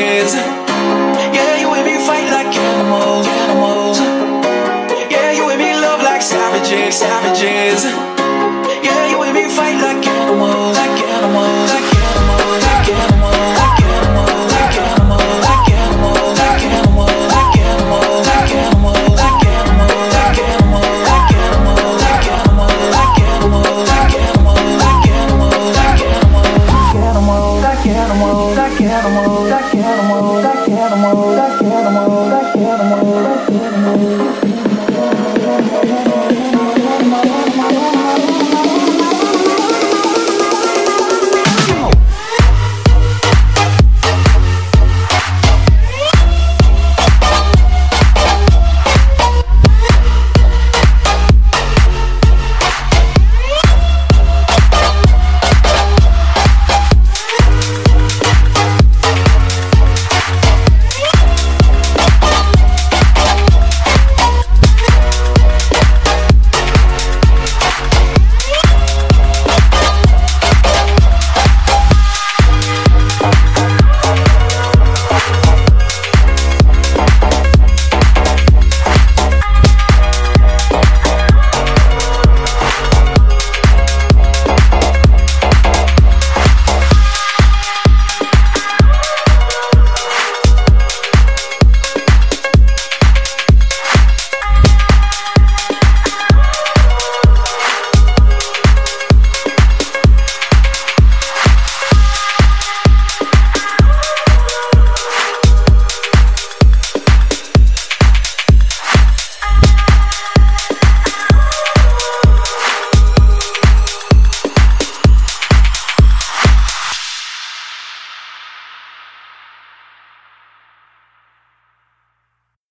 Yeah, you and me fight like animals, animals. Yeah, you and me love like savages, savages.